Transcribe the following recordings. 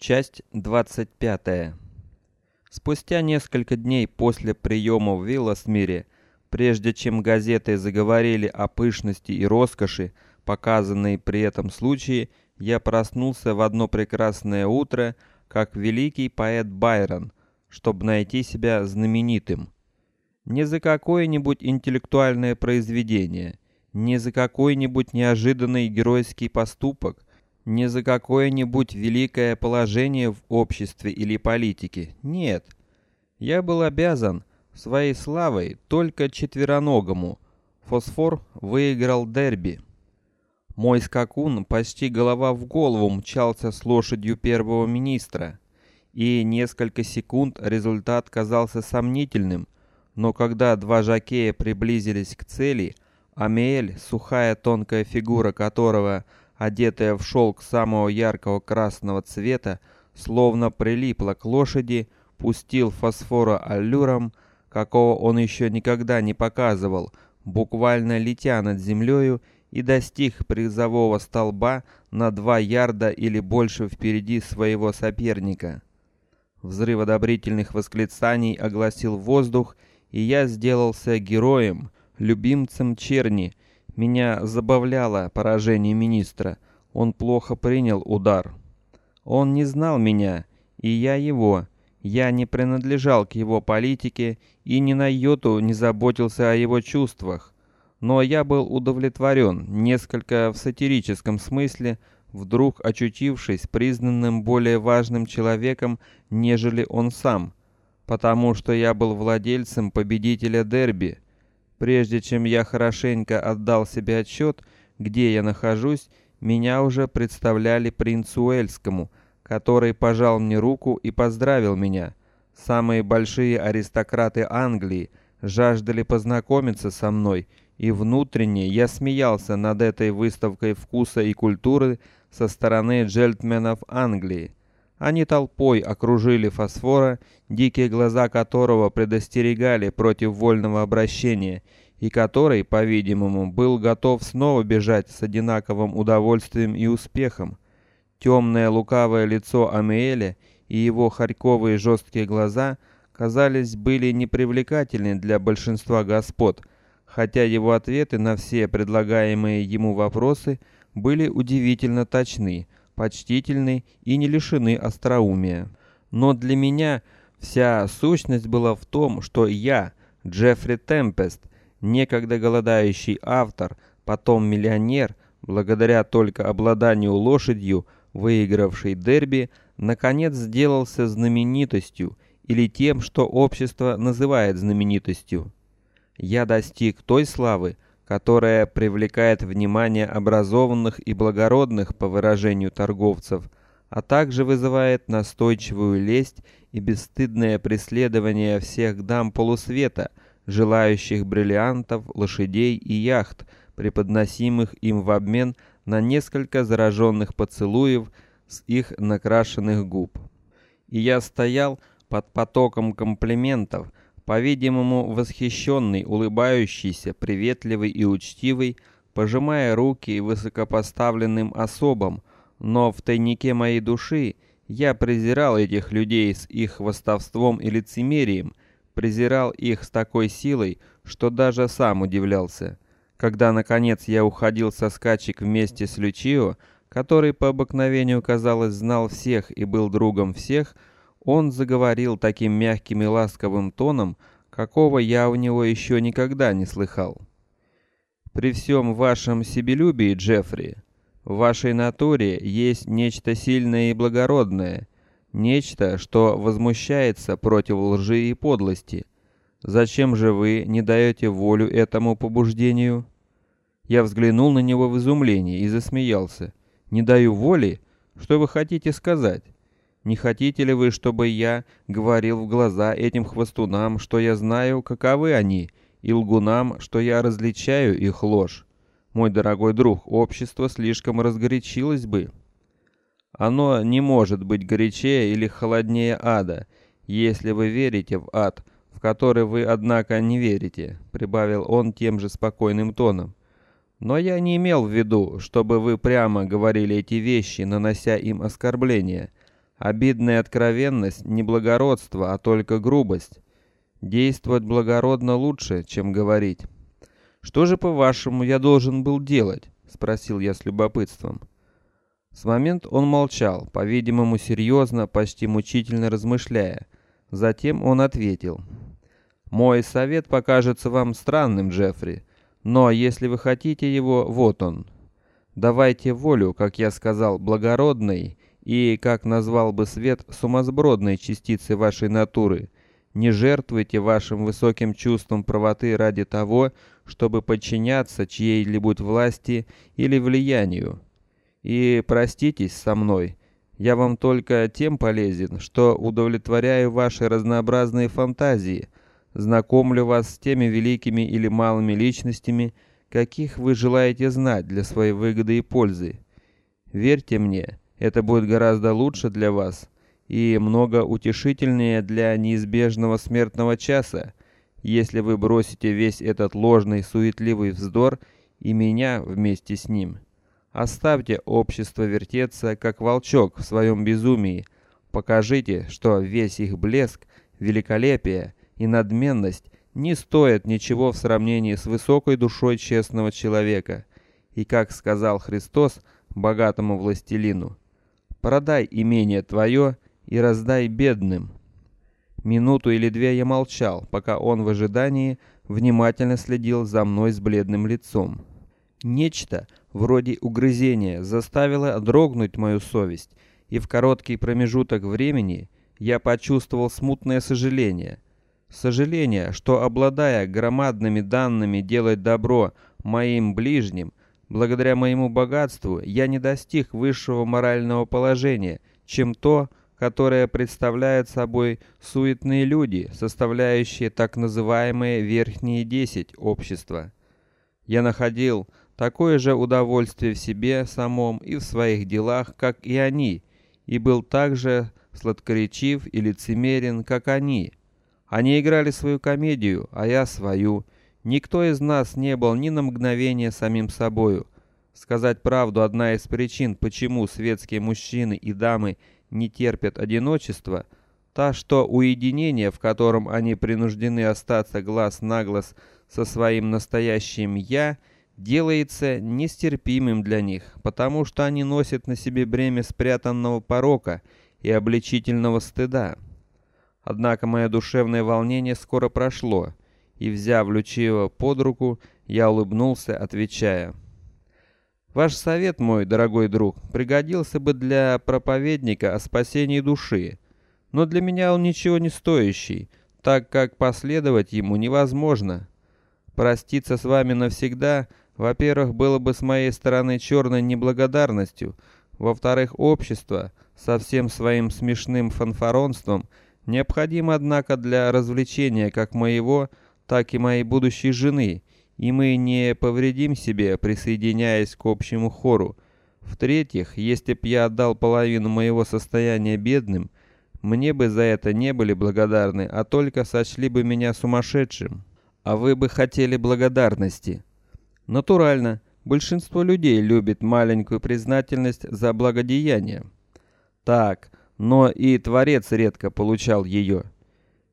Часть 25. Спустя несколько дней после приема в Вилласмире, прежде чем газеты заговорили о пышности и роскоши, показанной при этом случае, я проснулся в одно прекрасное утро, как великий поэт Байрон, чтобы найти себя знаменитым. Не за какое-нибудь интеллектуальное произведение, не за какой-нибудь неожиданный геройский поступок, не за какое-нибудь великое положение в обществе или политике. Нет. Я был обязан своей славой только четвероногому. Фосфор выиграл дерби. Мой скакун почти голова в голову мчался с лошадью первого министра, и несколько секунд результат казался сомнительным, но когда два жокея приблизились к цели, Амель, сухая тонкая фигура которого одетая в шелк самого яркого красного цвета, словно прилипла к лошади, пустил фосфора аллюром, какого он еще никогда не показывал, буквально летя над землею и достиг призового столба на два ярда или больше впереди своего соперника. Взрыв одобрительных восклицаний огласил воздух, и я сделался героем, любимцем черни, меня забавляло поражение министра. Он плохо принял удар. Он не знал меня, и я его. Я не принадлежал к его политике и ни на йоту не заботился о его чувствах. Но я был удовлетворен, несколько в сатирическом смысле, вдруг очутившись признанным более важным человеком, нежели он сам, потому что я был владельцем победителя дерби Прежде чем я хорошенько отдал себе отчет, где я нахожусь, меня уже представляли принцу Уэльскому, который пожал мне руку и поздравил меня. Самые большие аристократы Англии жаждали познакомиться со мной, и внутренне я смеялся над этой выставкой вкуса и культуры со стороны джентльменов Англии. Они толпой окружили фосфора, дикие глаза которого предостерегали против вольного обращения, и который, по-видимому, был готов снова бежать с одинаковым удовольствием и успехом. Темное лукавое лицо Амиэля и его харьковые жесткие глаза, казались, были непривлекательны для большинства господ, хотя его ответы на все предлагаемые ему вопросы были удивительно точны почтительны и не лишены остроумия. Но для меня вся сущность была в том, что я, Джеффри Темпест, некогда голодающий автор, потом миллионер, благодаря только обладанию лошадью, выигравший дерби, наконец сделался знаменитостью или тем, что общество называет знаменитостью. Я достиг той славы, которая привлекает внимание образованных и благородных по выражению торговцев, а также вызывает настойчивую лесть и бесстыдное преследование всех дам полусвета, желающих бриллиантов, лошадей и яхт, преподносимых им в обмен на несколько зараженных поцелуев с их накрашенных губ. И я стоял под потоком комплиментов, по-видимому, восхищенный, улыбающийся, приветливый и учтивый, пожимая руки высокопоставленным особам, но в тайнике моей души я презирал этих людей с их хвастовством и лицемерием, презирал их с такой силой, что даже сам удивлялся. Когда наконец я уходил со скачек вместе с Лючио, который по обыкновению, казалось, знал всех и был другом всех, он заговорил таким мягким и ласковым тоном, какого я у него еще никогда не слыхал. При всем вашем себелюбии, Джеффри, в вашей натуре есть нечто сильное и благородное, нечто, что возмущается против лжи и подлости. Зачем же вы не даете волю этому побуждению? Я взглянул на него в изумлении и засмеялся. Не даю воли? Что вы хотите сказать? Не хотите ли вы, чтобы я говорил в глаза этим хвостунам, что я знаю, каковы они, и лгунам, что я различаю их ложь? Мой дорогой друг, общество слишком разгорячилось бы. Оно не может быть горячее или холоднее ада, если вы верите в ад, в который вы однако не верите, прибавил он тем же спокойным тоном. Но я не имел в виду, чтобы вы прямо говорили эти вещи, нанося им оскорбления. Обидная откровенность не благородство, а только грубость. Действовать благородно лучше, чем говорить. Что же, по-вашему, я должен был делать? спросил я с любопытством. С момент он молчал, по-видимому, серьезно, почти мучительно размышляя. Затем он ответил: "Мой совет покажется вам странным, Джеффри, но если вы хотите его, вот он. Давайте волю, как я сказал, благородной и, как назвал бы свет, сумасбродной частицы вашей натуры. Не жертвуйте вашим высоким чувством правоты ради того, чтобы подчиняться чьей-либо власти или влиянию. И проститесь со мной. Я вам только тем полезен, что удовлетворяю ваши разнообразные фантазии, знакомлю вас с теми великими или малыми личностями, каких вы желаете знать для своей выгоды и пользы. Верьте мне, это будет гораздо лучше для вас и много утешительнее для неизбежного смертного часа, если вы бросите весь этот ложный суетливый вздор и меня вместе с ним. Оставьте общество вертеться, как волчок в своем безумии. Покажите, что весь их блеск, великолепие и надменность не стоят ничего в сравнении с высокой душой честного человека. И как сказал Христос богатому властелину: "Продай имение твое и раздай бедным". Минуту или две я молчал, пока он в ожидании внимательно следил за мной с бледным лицом. Нечто вроде угрызения заставило дрогнуть мою совесть, и в короткий промежуток времени я почувствовал смутное сожаление. Сожаление, что обладая громадными данными делать добро моим ближним, благодаря моему богатству я не достиг высшего морального положения, чем то, которое представляет собой суетные люди, составляющие так называемые верхние десять общества. Я находил такое же удовольствие в себе самом и в своих делах, как и они, и был также сладкоречив и лицемерен, как они. Они играли свою комедию, а я свою. Никто из нас не был ни на мгновение самим собою. Сказать правду, одна из причин, почему светские мужчины и дамы не терпят одиночества, та, что уединение, в котором они принуждены остаться глаз на глаз со своим настоящим я, делается нестерпимым для них, потому что они носят на себе бремя спрятанного порока и обличительного стыда. Однако мое душевное волнение скоро прошло, и взяв Лючиева под руку, я улыбнулся, отвечая: Ваш совет, мой дорогой друг, пригодился бы для проповедника о спасении души, но для меня он ничего не стоящий, так как последовать ему невозможно. Проститься с вами навсегда, во-первых, было бы с моей стороны черной неблагодарностью, во-вторых, общество со всем своим смешным фанфаронством необходимо, однако, для развлечения как моего, так и моей будущей жены и мы не повредим себе, присоединяясь к общему хору. В-третьих, если б я отдал половину моего состояния бедным, мне бы за это не были благодарны, а только сочли бы меня сумасшедшим. А вы бы хотели благодарности. Натурально, большинство людей любит маленькую признательность за благодеяние. Так, но и творец редко получал ее.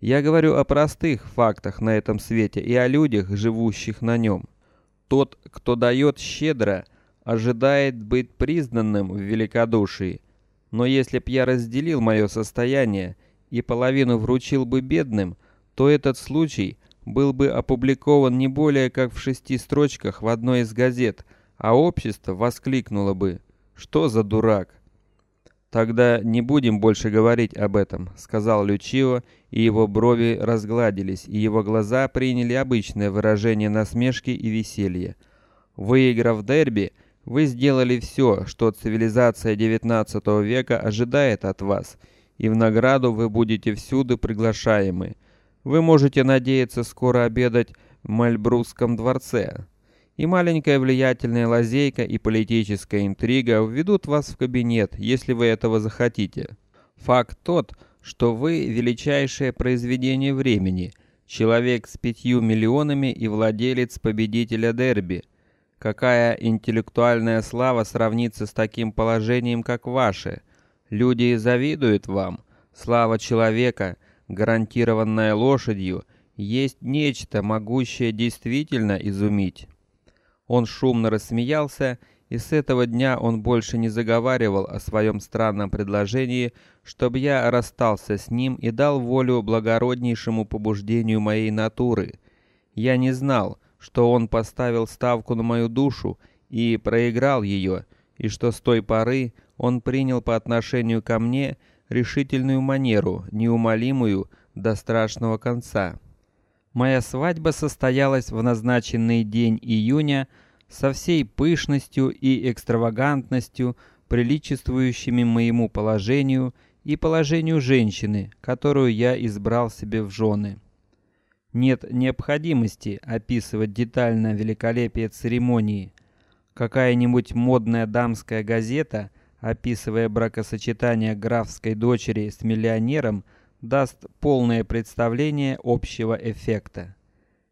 Я говорю о простых фактах на этом свете и о людях, живущих на нем. Тот, кто дает щедро, ожидает быть признанным в великодушии. Но если б я разделил мое состояние и половину вручил бы бедным, то этот случай был бы опубликован не более как в шести строчках в одной из газет, а общество воскликнуло бы: "Что за дурак?" Тогда не будем больше говорить об этом, сказал Лючио, и его брови разгладились, и его глаза приняли обычное выражение насмешки и веселья. Выиграв дерби, вы сделали все, что цивилизация XIX века ожидает от вас, и в награду вы будете всюду приглашаемы. Вы можете надеяться скоро обедать в Мальбрусском дворце и маленькая влиятельная лазейка и политическая интрига введут вас в кабинет, если вы этого захотите. Факт тот, что вы величайшее произведение времени, человек с пятью миллионами и владелец победителя дерби. Какая интеллектуальная слава сравнится с таким положением, как ваше? Люди завидуют вам. Слава человека, гарантированная лошадью, есть нечто, могущее действительно изумить. Он шумно рассмеялся, и с этого дня он больше не заговаривал о своем странном предложении, чтобы я расстался с ним и дал волю благороднейшему побуждению моей натуры. Я не знал, что он поставил ставку на мою душу и проиграл ее, и что с той поры он принял по отношению ко мне решительную манеру, неумолимую до страшного конца. Моя свадьба состоялась в назначенный день июня со всей пышностью и экстравагантностью, приличествующими моему положению и положению женщины, которую я избрал себе в жены. Нет необходимости описывать детально великолепие церемонии. Какая-нибудь модная дамская газета, описывая бракосочетание графской дочери с миллионером, даст полное представление общего эффекта.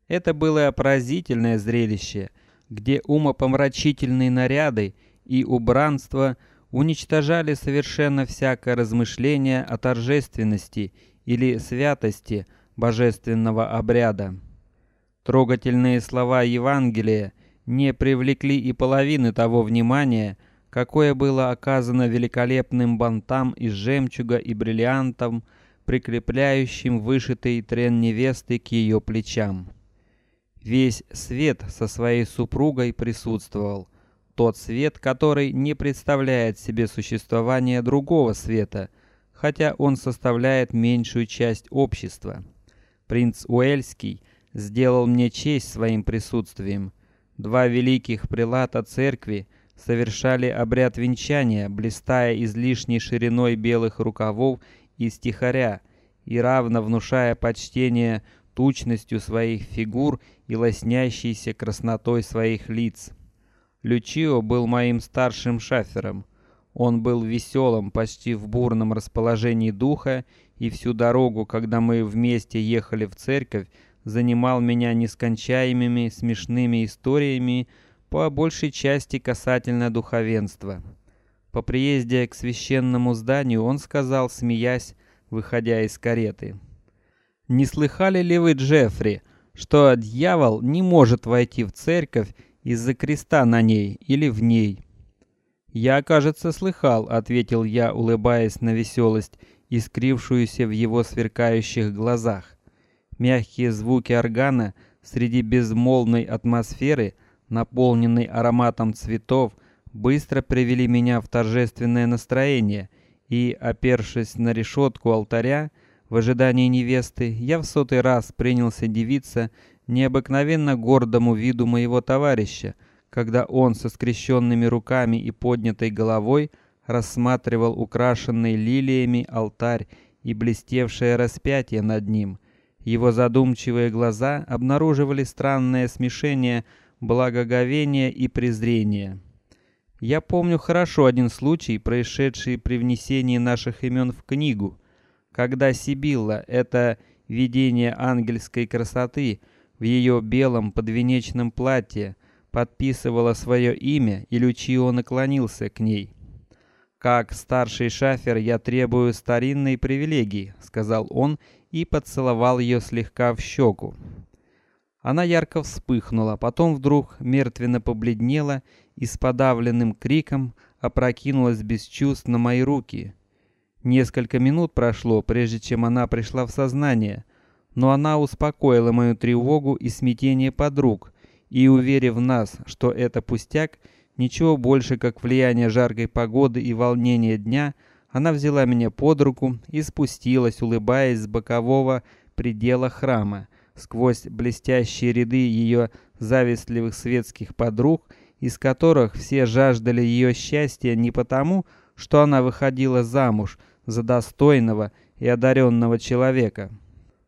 Это было поразительное зрелище, где умопомрачительные наряды и убранство уничтожали совершенно всякое размышление о торжественности или святости божественного обряда. Трогательные слова Евангелия не привлекли и половины того внимания, какое было оказано великолепным бантам из жемчуга и бриллиантов, прикрепляющим вышитый трен невесты к ее плечам. Весь свет со своей супругой присутствовал, тот свет, который не представляет себе существования другого света, хотя он составляет меньшую часть общества. Принц Уэльский сделал мне честь своим присутствием. Два великих прилата церкви совершали обряд венчания, блистая излишней шириной белых рукавов и стихаря, и равно внушая почтение тучностью своих фигур и лоснящейся краснотой своих лиц. Лючио был моим старшим шафером. Он был веселым, почти в бурном расположении духа, и всю дорогу, когда мы вместе ехали в церковь, занимал меня нескончаемыми смешными историями, по большей части касательно духовенства. По приезде к священному зданию он сказал, смеясь, выходя из кареты: "Не слыхали ли вы, Джеффри, что дьявол не может войти в церковь из-за креста на ней или в ней?" "Я, кажется, слыхал", ответил я, улыбаясь на веселость, искрившуюся в его сверкающих глазах. Мягкие звуки органа среди безмолвной атмосферы, наполненной ароматом цветов, быстро привели меня в торжественное настроение, и, опершись на решетку алтаря в ожидании невесты, я в сотый раз принялся дивиться необыкновенно гордому виду моего товарища, когда он со скрещенными руками и поднятой головой рассматривал украшенный лилиями алтарь и блестевшее распятие над ним. Его задумчивые глаза обнаруживали странное смешение благоговения и презрения. Я помню хорошо один случай, происшедший при внесении наших имен в книгу, когда Сибилла, это видение ангельской красоты в ее белом подвенечном платье, подписывала свое имя, и Лючио наклонился к ней. Как старший шафер я требую старинной привилегии, сказал он и поцеловал ее слегка в щеку. Она ярко вспыхнула, потом вдруг мертвенно побледнела и с подавленным криком опрокинулась без чувств на мои руки. Несколько минут прошло, прежде чем она пришла в сознание, но она успокоила мою тревогу и смятение подруг и, уверив нас, что это пустяк, ничего больше, как влияние жаркой погоды и волнения дня, она взяла меня под руку и спустилась, улыбаясь с бокового предела храма сквозь блестящие ряды ее завистливых светских подруг, из которых все жаждали ее счастья не потому, что она выходила замуж за достойного и одаренного человека.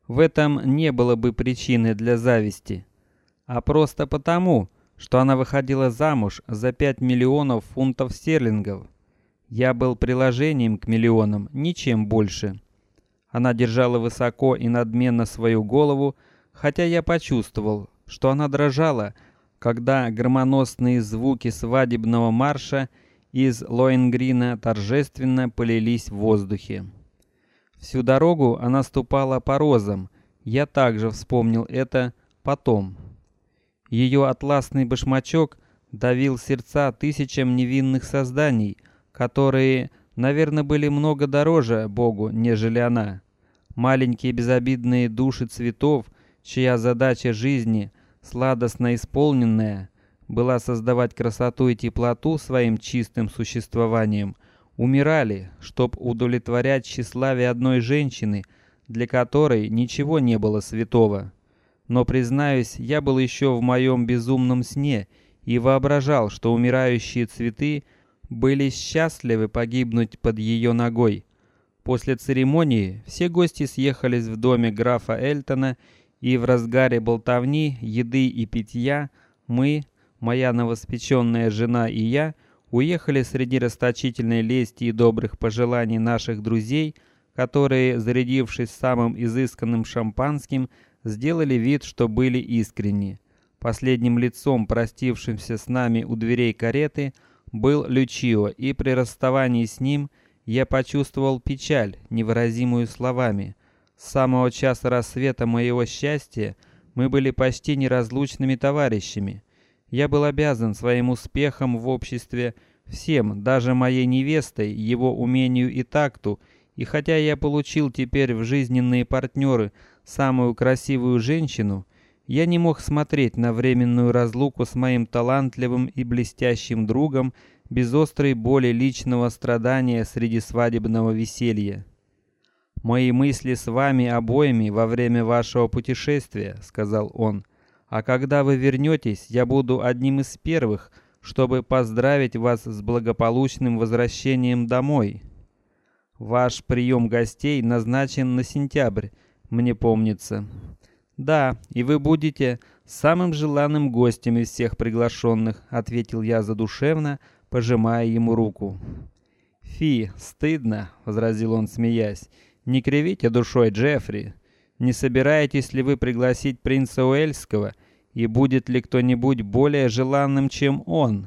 В этом не было бы причины для зависти, а просто потому, что она выходила замуж за пять миллионов фунтов стерлингов. Я был приложением к миллионам, ничем больше. Она держала высоко и надменно свою голову, хотя я почувствовал, что она дрожала, когда громоносные звуки свадебного марша из Лоингрина торжественно полились в воздухе. Всю дорогу она ступала по розам. Я также вспомнил это потом. Ее атласный башмачок давил сердца тысячам невинных созданий, которые, наверное, были много дороже Богу, нежели она. Маленькие безобидные души цветов, чья задача жизни сладостно исполненная была создавать красоту и теплоту своим чистым существованием, умирали, чтоб удовлетворять тщеславие одной женщины, для которой ничего не было святого. Но признаюсь, я был еще в моем безумном сне и воображал, что умирающие цветы были счастливы погибнуть под ее ногой. После церемонии все гости съехались в доме графа Эльтона, и в разгаре болтовни, еды и питья мы, моя новоспеченная жена и я, уехали среди расточительной лести и добрых пожеланий наших друзей, которые, зарядившись самым изысканным шампанским, сделали вид, что были искренни. Последним лицом, простившимся с нами у дверей кареты, был Лючио, и при расставании с ним я почувствовал печаль, невыразимую словами. С самого часа рассвета моего счастья мы были почти неразлучными товарищами. Я был обязан своим успехом в обществе всем, даже моей невестой, его умению и такту. И хотя я получил теперь в жизненные партнеры самую красивую женщину, я не мог смотреть на временную разлуку с моим талантливым и блестящим другом без острой боли личного страдания среди свадебного веселья. Мои мысли с вами обоими во время вашего путешествия, сказал он. А когда вы вернетесь, я буду одним из первых, чтобы поздравить вас с благополучным возвращением домой. Ваш прием гостей назначен на сентябрь, мне помнится. Да, и вы будете самым желанным гостем из всех приглашенных, ответил я задушевно, пожимая ему руку. Фи, стыдно, возразил он, смеясь. Не кривите душой, Джеффри. Не собираетесь ли вы пригласить принца Уэльского, и будет ли кто-нибудь более желанным, чем он?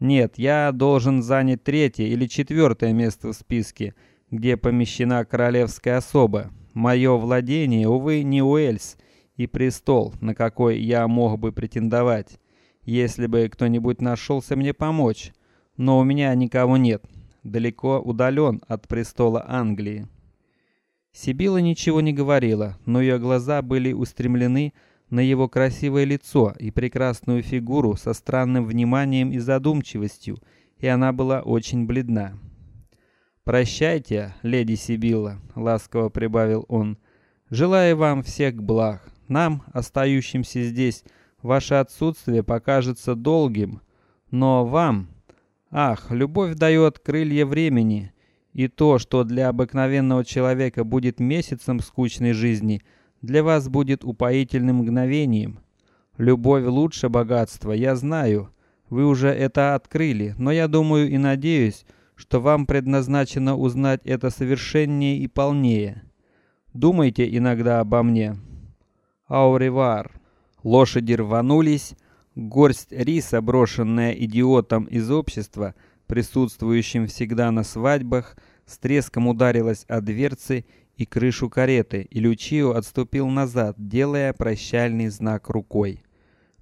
Нет, я должен занять третье или четвертое место в списке, где помещена королевская особа. Мое владение, увы, не Уэльс и престол, на какой я мог бы претендовать, если бы кто-нибудь нашелся мне помочь. Но у меня никого нет. Далеко удален от престола Англии. Сибила ничего не говорила, но ее глаза были устремлены на его красивое лицо и прекрасную фигуру со странным вниманием и задумчивостью, и она была очень бледна. Прощайте, леди Сибила, ласково прибавил он. Желаю вам всех благ. Нам, остающимся здесь, ваше отсутствие покажется долгим, но вам, ах, любовь дает крылья времени, и то, что для обыкновенного человека будет месяцем скучной жизни, для вас будет упоительным мгновением. Любовь лучше богатства, я знаю. Вы уже это открыли, но я думаю и надеюсь, что вам предназначено узнать это совершеннее и полнее. Думайте иногда обо мне. Ауревар. Лошади рванулись, горсть риса, брошенная идиотом из общества, присутствующим всегда на свадьбах, с треском ударилась о дверцы и крышу кареты, и Лючио отступил назад, делая прощальный знак рукой.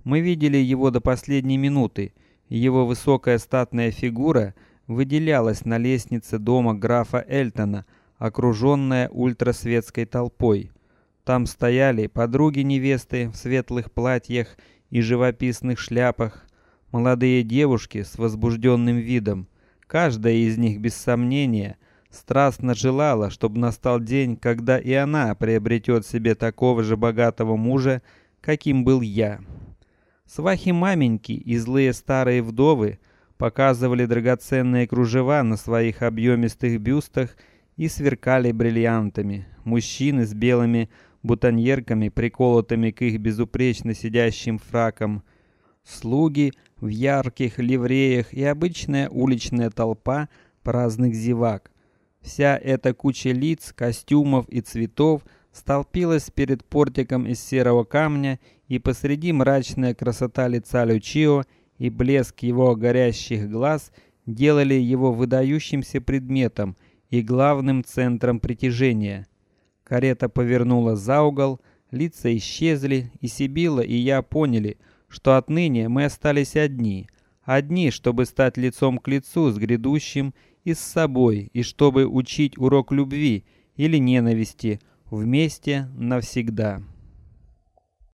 Мы видели его до последней минуты. Его высокая статная фигура выделялась на лестнице дома графа Эльтона, окруженная ультрасветской толпой. Там стояли подруги невесты в светлых платьях и живописных шляпах, Молодые девушки с возбужденным видом, каждая из них без сомнения страстно желала, чтобы настал день, когда и она приобретет себе такого же богатого мужа, каким был я. Свахи маменьки и злые старые вдовы показывали драгоценные кружева на своих объемистых бюстах и сверкали бриллиантами. Мужчины с белыми бутоньерками, приколотыми к их безупречно сидящим фракам, слуги в ярких ливреях и обычная уличная толпа праздных зевак. Вся эта куча лиц, костюмов и цветов столпилась перед портиком из серого камня, и посреди мрачная красота лица Лючио и блеск его горящих глаз делали его выдающимся предметом и главным центром притяжения. Карета повернула за угол, лица исчезли, и Сибила и я поняли, что отныне мы остались одни, одни, чтобы стать лицом к лицу с грядущим и с собой, и чтобы учить урок любви или ненависти вместе навсегда.